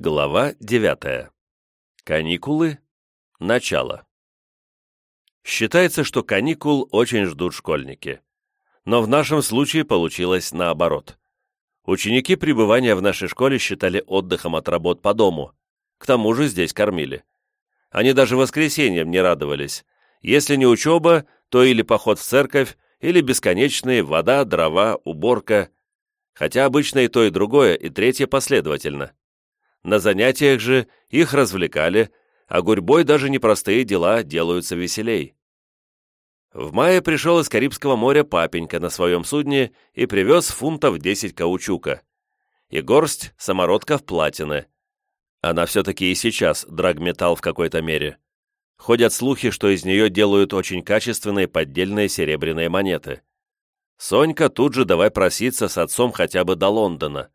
Глава 9. Каникулы. Начало. Считается, что каникул очень ждут школьники. Но в нашем случае получилось наоборот. Ученики пребывания в нашей школе считали отдыхом от работ по дому. К тому же здесь кормили. Они даже воскресеньям не радовались. Если не учеба, то или поход в церковь, или бесконечные вода, дрова, уборка. Хотя обычно и то, и другое, и третье последовательно. На занятиях же их развлекали, а гурьбой даже непростые дела делаются веселей. В мае пришел из Карибского моря папенька на своем судне и привез фунтов 10 каучука. И горсть самородков платины. Она все-таки и сейчас драгметалл в какой-то мере. Ходят слухи, что из нее делают очень качественные поддельные серебряные монеты. Сонька тут же давай проситься с отцом хотя бы до Лондона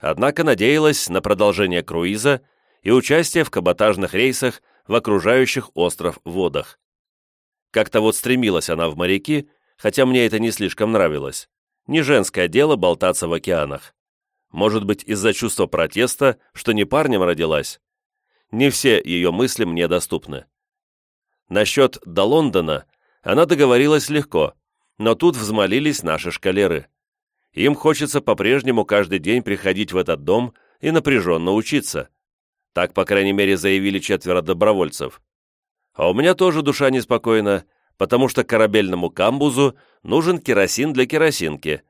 однако надеялась на продолжение круиза и участие в каботажных рейсах в окружающих остров водах. Как-то вот стремилась она в моряки, хотя мне это не слишком нравилось. Не женское дело болтаться в океанах. Может быть, из-за чувства протеста, что не парнем родилась. Не все ее мысли мне доступны. Насчет до Лондона она договорилась легко, но тут взмолились наши шкалеры. Им хочется по-прежнему каждый день приходить в этот дом и напряженно учиться. Так, по крайней мере, заявили четверо добровольцев. А у меня тоже душа неспокойна, потому что корабельному камбузу нужен керосин для керосинки,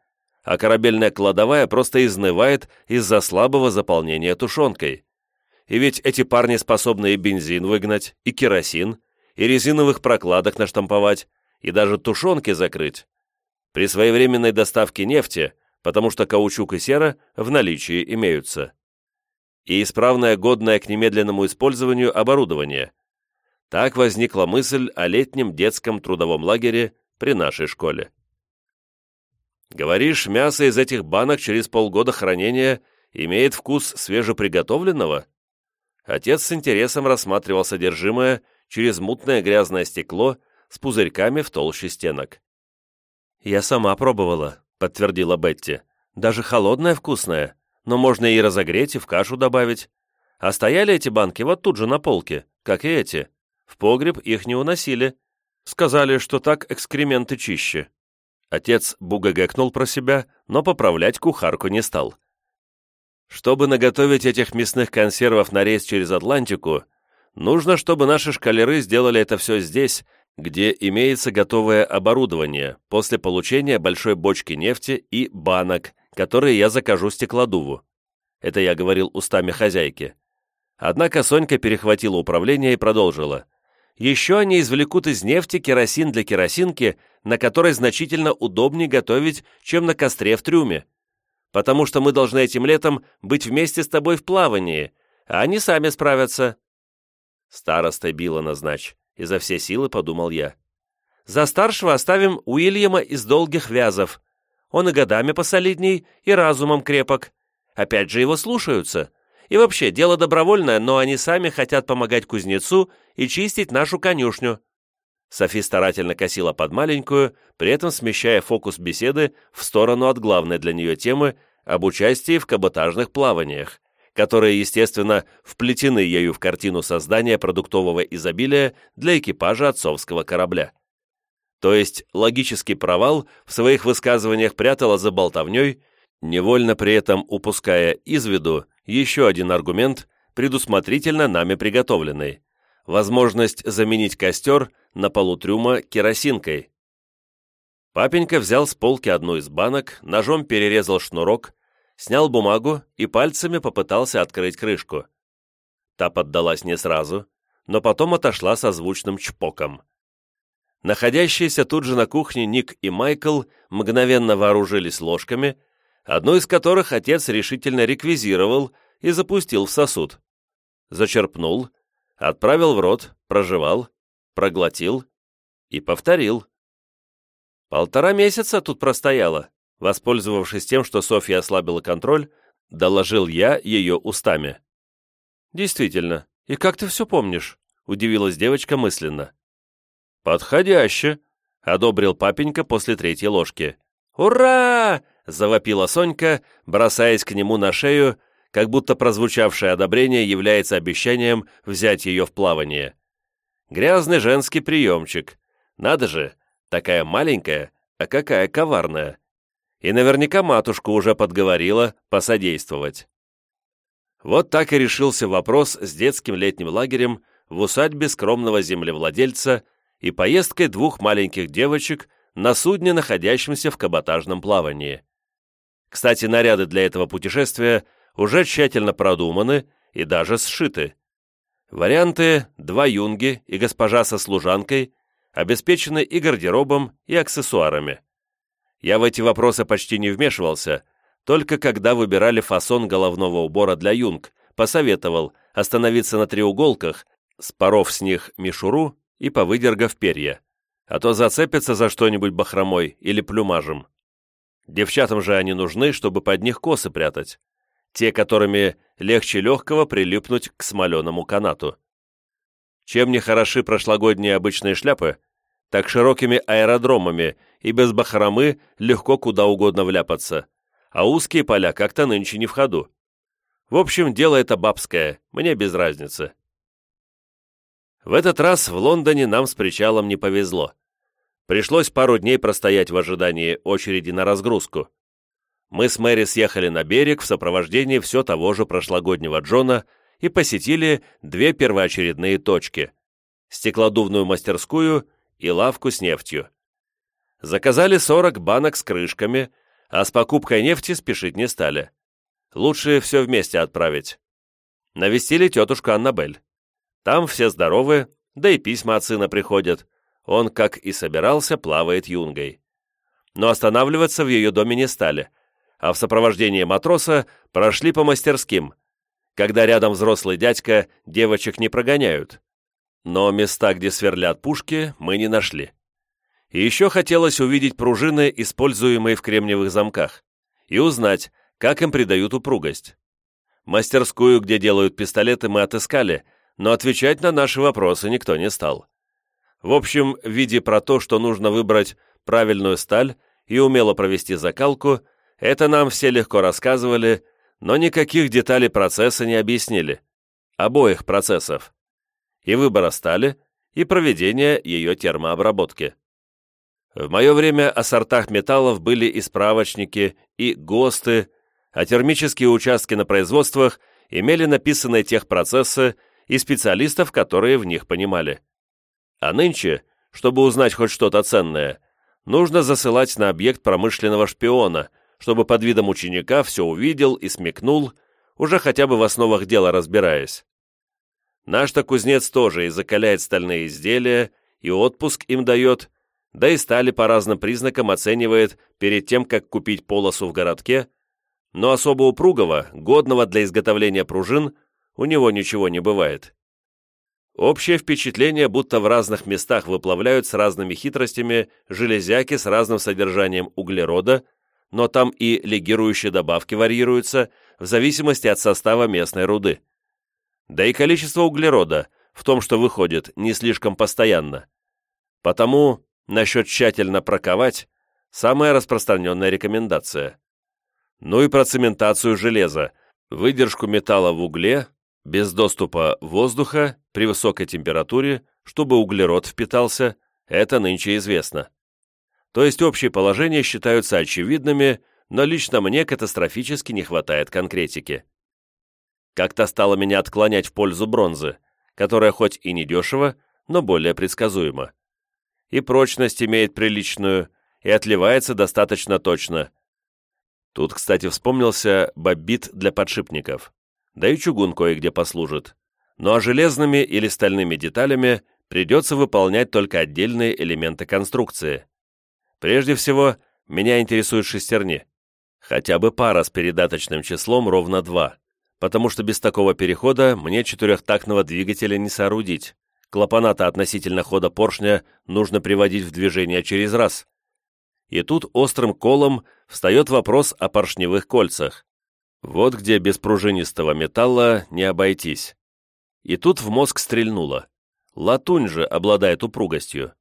а корабельная кладовая просто изнывает из-за слабого заполнения тушенкой. И ведь эти парни способны и бензин выгнать, и керосин, и резиновых прокладок наштамповать, и даже тушенки закрыть при своевременной доставке нефти, потому что каучук и сера в наличии имеются, и исправное годное к немедленному использованию оборудование. Так возникла мысль о летнем детском трудовом лагере при нашей школе. Говоришь, мясо из этих банок через полгода хранения имеет вкус свежеприготовленного? Отец с интересом рассматривал содержимое через мутное грязное стекло с пузырьками в толще стенок. «Я сама пробовала», — подтвердила Бетти. «Даже холодная вкусная, но можно и разогреть, и в кашу добавить. А стояли эти банки вот тут же на полке, как и эти. В погреб их не уносили. Сказали, что так экскременты чище». Отец бугагекнул про себя, но поправлять кухарку не стал. Чтобы наготовить этих мясных консервов на рейс через Атлантику, нужно, чтобы наши шкалеры сделали это все здесь, где имеется готовое оборудование после получения большой бочки нефти и банок, которые я закажу стеклодуву. Это я говорил устами хозяйки. Однако Сонька перехватила управление и продолжила. Еще они извлекут из нефти керосин для керосинки, на которой значительно удобнее готовить, чем на костре в трюме. Потому что мы должны этим летом быть вместе с тобой в плавании, а они сами справятся. Староста била назначь. Изо всей силы подумал я. За старшего оставим Уильяма из долгих вязов. Он и годами посолидней, и разумом крепок. Опять же его слушаются. И вообще, дело добровольное, но они сами хотят помогать кузнецу и чистить нашу конюшню». Софи старательно косила под маленькую, при этом смещая фокус беседы в сторону от главной для нее темы об участии в каботажных плаваниях которые, естественно, вплетены ею в картину создания продуктового изобилия для экипажа отцовского корабля. То есть логический провал в своих высказываниях прятала за болтовней, невольно при этом упуская из виду еще один аргумент, предусмотрительно нами приготовленный – возможность заменить костер на полу трюма керосинкой. Папенька взял с полки одну из банок, ножом перерезал шнурок, снял бумагу и пальцами попытался открыть крышку. Та поддалась не сразу, но потом отошла со звучным чпоком. Находящиеся тут же на кухне Ник и Майкл мгновенно вооружились ложками, одну из которых отец решительно реквизировал и запустил в сосуд. Зачерпнул, отправил в рот, прожевал, проглотил и повторил. Полтора месяца тут простояло. Воспользовавшись тем, что Софья ослабила контроль, доложил я ее устами. «Действительно, и как ты все помнишь?» — удивилась девочка мысленно. «Подходяще!» — одобрил папенька после третьей ложки. «Ура!» — завопила Сонька, бросаясь к нему на шею, как будто прозвучавшее одобрение является обещанием взять ее в плавание. Грязный женский приемчик. Надо же, такая маленькая, а какая коварная. И наверняка матушку уже подговорила посодействовать. Вот так и решился вопрос с детским летним лагерем в усадьбе скромного землевладельца и поездкой двух маленьких девочек на судне, находящемся в каботажном плавании. Кстати, наряды для этого путешествия уже тщательно продуманы и даже сшиты. Варианты «два юнги» и «госпожа со служанкой» обеспечены и гардеробом, и аксессуарами. Я в эти вопросы почти не вмешивался, только когда выбирали фасон головного убора для юнг, посоветовал остановиться на треуголках, споров с них мишуру и повыдергав перья, а то зацепятся за что-нибудь бахромой или плюмажем. Девчатам же они нужны, чтобы под них косы прятать те, которыми легче легкого прилипнуть к смоленому канату. Чем не хороши прошлогодние обычные шляпы, так широкими аэродромами и без бахромы легко куда угодно вляпаться, а узкие поля как-то нынче не в ходу. В общем, дело это бабское, мне без разницы. В этот раз в Лондоне нам с причалом не повезло. Пришлось пару дней простоять в ожидании очереди на разгрузку мы с Мэри съехали на берег в сопровождении все того же прошлогоднего Джона и посетили две первоочередные точки – стеклодувную мастерскую и лавку с нефтью. Заказали 40 банок с крышками, а с покупкой нефти спешить не стали. Лучше все вместе отправить. Навестили тетушку Аннабель. Там все здоровы, да и письма от сына приходят. Он, как и собирался, плавает юнгой. Но останавливаться в ее доме не стали – а в сопровождении матроса прошли по мастерским, когда рядом взрослый дядька девочек не прогоняют. Но места, где сверлят пушки, мы не нашли. И еще хотелось увидеть пружины, используемые в кремниевых замках, и узнать, как им придают упругость. Мастерскую, где делают пистолеты, мы отыскали, но отвечать на наши вопросы никто не стал. В общем, видя про то, что нужно выбрать правильную сталь и умело провести закалку, это нам все легко рассказывали, но никаких деталей процесса не объяснили. Обоих процессов. И выбора стали, и проведения ее термообработки. В мое время о сортах металлов были и справочники, и ГОСТы, а термические участки на производствах имели написанные техпроцессы и специалистов, которые в них понимали. А нынче, чтобы узнать хоть что-то ценное, нужно засылать на объект промышленного шпиона, чтобы под видом ученика все увидел и смекнул, уже хотя бы в основах дела разбираясь. Наш-то кузнец тоже и закаляет стальные изделия, и отпуск им дает, да и стали по разным признакам оценивает перед тем, как купить полосу в городке, но особо упругого, годного для изготовления пружин, у него ничего не бывает. Общее впечатление, будто в разных местах выплавляют с разными хитростями железяки с разным содержанием углерода, но там и легирующие добавки варьируются в зависимости от состава местной руды. Да и количество углерода в том, что выходит, не слишком постоянно. Потому насчет тщательно проковать – самая распространенная рекомендация. Ну и про цементацию железа, выдержку металла в угле, без доступа воздуха, при высокой температуре, чтобы углерод впитался, это нынче известно то есть общие положения считаются очевидными, но лично мне катастрофически не хватает конкретики. Как-то стало меня отклонять в пользу бронзы, которая хоть и не дешево, но более предсказуема. И прочность имеет приличную, и отливается достаточно точно. Тут, кстати, вспомнился бобит для подшипников. Да и чугун кое-где послужит. Ну а железными или стальными деталями придется выполнять только отдельные элементы конструкции. Прежде всего, меня интересуют шестерни. Хотя бы пара с передаточным числом ровно два, потому что без такого перехода мне четырехтактного двигателя не соорудить. Клапаната относительно хода поршня нужно приводить в движение через раз. И тут острым колом встает вопрос о поршневых кольцах. Вот где без пружинистого металла не обойтись. И тут в мозг стрельнуло. Латунь же обладает упругостью.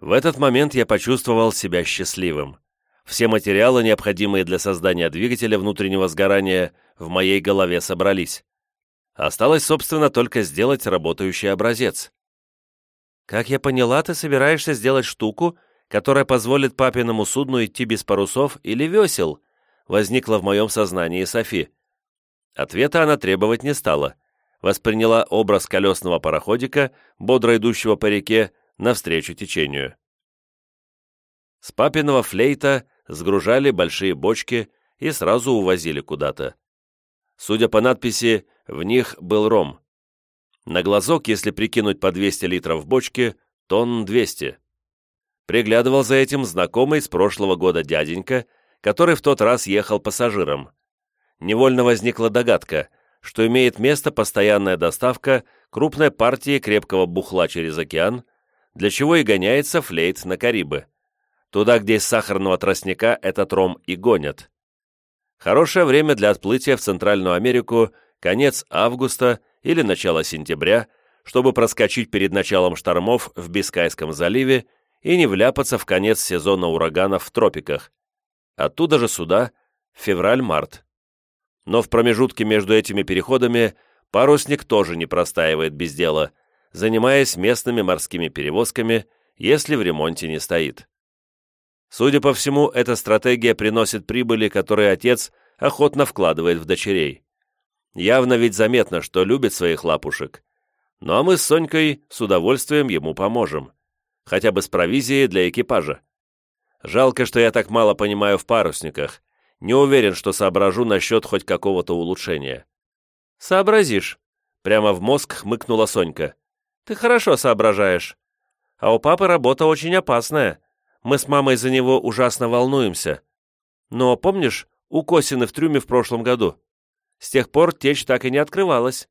В этот момент я почувствовал себя счастливым. Все материалы, необходимые для создания двигателя внутреннего сгорания, в моей голове собрались. Осталось, собственно, только сделать работающий образец. «Как я поняла, ты собираешься сделать штуку, которая позволит папиному судну идти без парусов или весел?» возникла в моем сознании Софи. Ответа она требовать не стала. Восприняла образ колесного пароходика, бодро идущего по реке, навстречу течению. С папиного флейта сгружали большие бочки и сразу увозили куда-то. Судя по надписи, в них был ром. На глазок, если прикинуть по 200 литров в бочке, тонн 200. Приглядывал за этим знакомый с прошлого года дяденька, который в тот раз ехал пассажиром. Невольно возникла догадка, что имеет место постоянная доставка крупной партии крепкого бухла через океан, для чего и гоняется флейт на Карибы. Туда, где из сахарного тростника этот ром и гонят. Хорошее время для отплытия в Центральную Америку – конец августа или начало сентября, чтобы проскочить перед началом штормов в Бискайском заливе и не вляпаться в конец сезона ураганов в тропиках. Оттуда же сюда – февраль-март. Но в промежутке между этими переходами парусник тоже не простаивает без дела, занимаясь местными морскими перевозками, если в ремонте не стоит. Судя по всему, эта стратегия приносит прибыли, которые отец охотно вкладывает в дочерей. Явно ведь заметно, что любит своих лапушек. Ну а мы с Сонькой с удовольствием ему поможем. Хотя бы с провизией для экипажа. Жалко, что я так мало понимаю в парусниках. Не уверен, что соображу насчет хоть какого-то улучшения. «Сообразишь», — прямо в мозг хмыкнула Сонька. «Ты хорошо соображаешь. А у папы работа очень опасная. Мы с мамой за него ужасно волнуемся. Но помнишь, укосины в трюме в прошлом году? С тех пор течь так и не открывалась.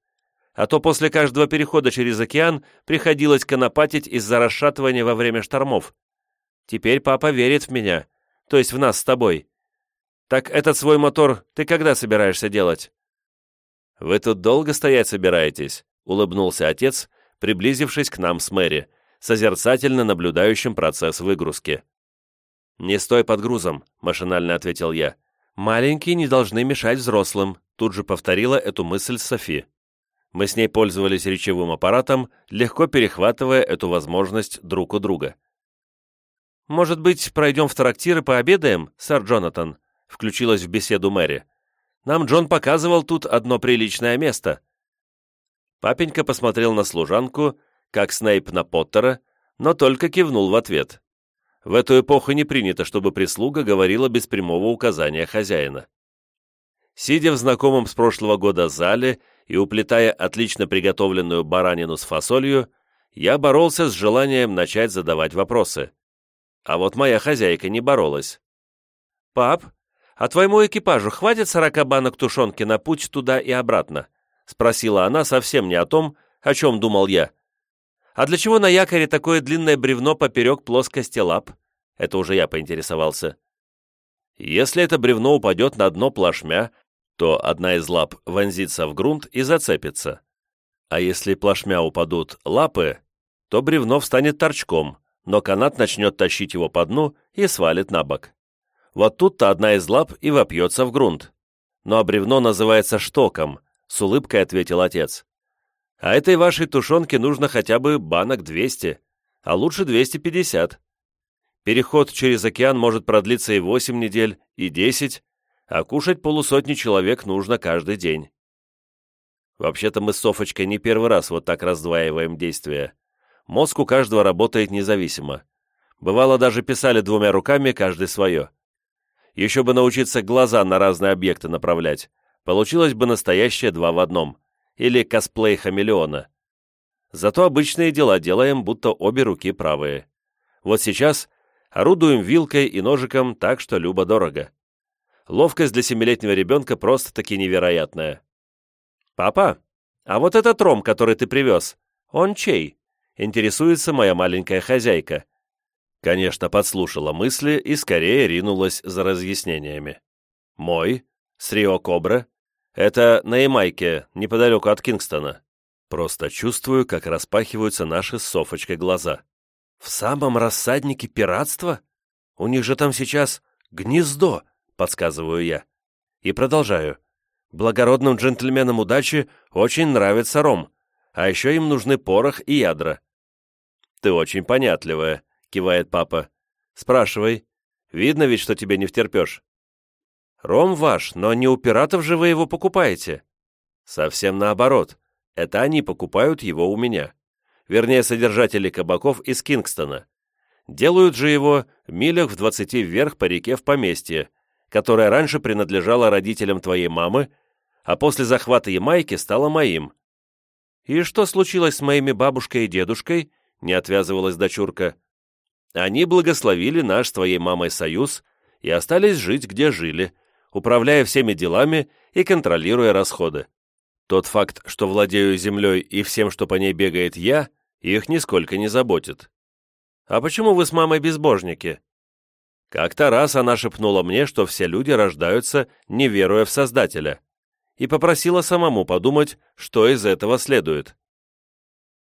А то после каждого перехода через океан приходилось конопатить из-за расшатывания во время штормов. Теперь папа верит в меня, то есть в нас с тобой. Так этот свой мотор ты когда собираешься делать?» «Вы тут долго стоять собираетесь?» — улыбнулся отец, приблизившись к нам с Мэри — созерцательно наблюдающим процесс выгрузки. «Не стой под грузом», — машинально ответил я. «Маленькие не должны мешать взрослым», — тут же повторила эту мысль Софи. Мы с ней пользовались речевым аппаратом, легко перехватывая эту возможность друг у друга. «Может быть, пройдем в трактир и пообедаем, сэр Джонатан?» — включилась в беседу Мэри. «Нам Джон показывал тут одно приличное место». Папенька посмотрел на служанку как Снейп на Поттера, но только кивнул в ответ. В эту эпоху не принято, чтобы прислуга говорила без прямого указания хозяина. Сидя в знакомом с прошлого года зале и уплетая отлично приготовленную баранину с фасолью, я боролся с желанием начать задавать вопросы. А вот моя хозяйка не боролась. «Пап, а твоему экипажу хватит сорока банок тушенки на путь туда и обратно?» — спросила она совсем не о том, о чем думал я. А для чего на якоре такое длинное бревно поперек плоскости лап? Это уже я поинтересовался. Если это бревно упадет на дно плашмя, то одна из лап вонзится в грунт и зацепится. А если плашмя упадут лапы, то бревно встанет торчком, но канат начнет тащить его по дну и свалит на бок. Вот тут-то одна из лап и вопьется в грунт. Ну а бревно называется штоком, с улыбкой ответил отец. А этой вашей тушенке нужно хотя бы банок 200, а лучше 250. Переход через океан может продлиться и 8 недель, и 10, а кушать полусотни человек нужно каждый день. Вообще-то мы с Софочкой не первый раз вот так раздваиваем действия. Мозг у каждого работает независимо. Бывало, даже писали двумя руками, каждый свое. Еще бы научиться глаза на разные объекты направлять. Получилось бы настоящее два в одном или косплей хамелеона. Зато обычные дела делаем, будто обе руки правые. Вот сейчас орудуем вилкой и ножиком так, что любо-дорого. Ловкость для семилетнего ребенка просто-таки невероятная. «Папа, а вот этот ром, который ты привез, он чей?» Интересуется моя маленькая хозяйка. Конечно, подслушала мысли и скорее ринулась за разъяснениями. «Мой? С Рио Кобра? Это на Ямайке, неподалеку от Кингстона. Просто чувствую, как распахиваются наши с Софочкой глаза. В самом рассаднике пиратства? У них же там сейчас «Гнездо», — подсказываю я. И продолжаю. «Благородным джентльменам удачи очень нравится ром, а еще им нужны порох и ядра». «Ты очень понятливая», — кивает папа. «Спрашивай. Видно ведь, что тебе не втерпешь». «Ром ваш, но не у пиратов же вы его покупаете». «Совсем наоборот. Это они покупают его у меня. Вернее, содержатели кабаков из Кингстона. Делают же его милях в двадцати вверх по реке в поместье, которое раньше принадлежало родителям твоей мамы, а после захвата Ямайки стало моим. «И что случилось с моими бабушкой и дедушкой?» — не отвязывалась дочурка. «Они благословили наш с твоей мамой союз и остались жить, где жили, управляя всеми делами и контролируя расходы. Тот факт, что владею землей и всем, что по ней бегает я, их нисколько не заботит. «А почему вы с мамой безбожники?» Как-то раз она шепнула мне, что все люди рождаются, не веруя в Создателя, и попросила самому подумать, что из этого следует.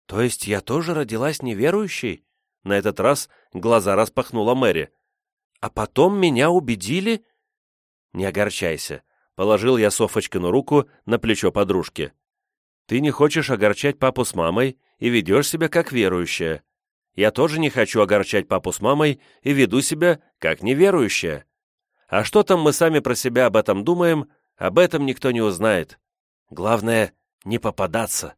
«То есть я тоже родилась неверующей?» На этот раз глаза распахнула Мэри. «А потом меня убедили?» «Не огорчайся», — положил я Софочкину руку на плечо подружки. «Ты не хочешь огорчать папу с мамой и ведешь себя как верующая. Я тоже не хочу огорчать папу с мамой и веду себя как неверующая. А что там мы сами про себя об этом думаем, об этом никто не узнает. Главное, не попадаться.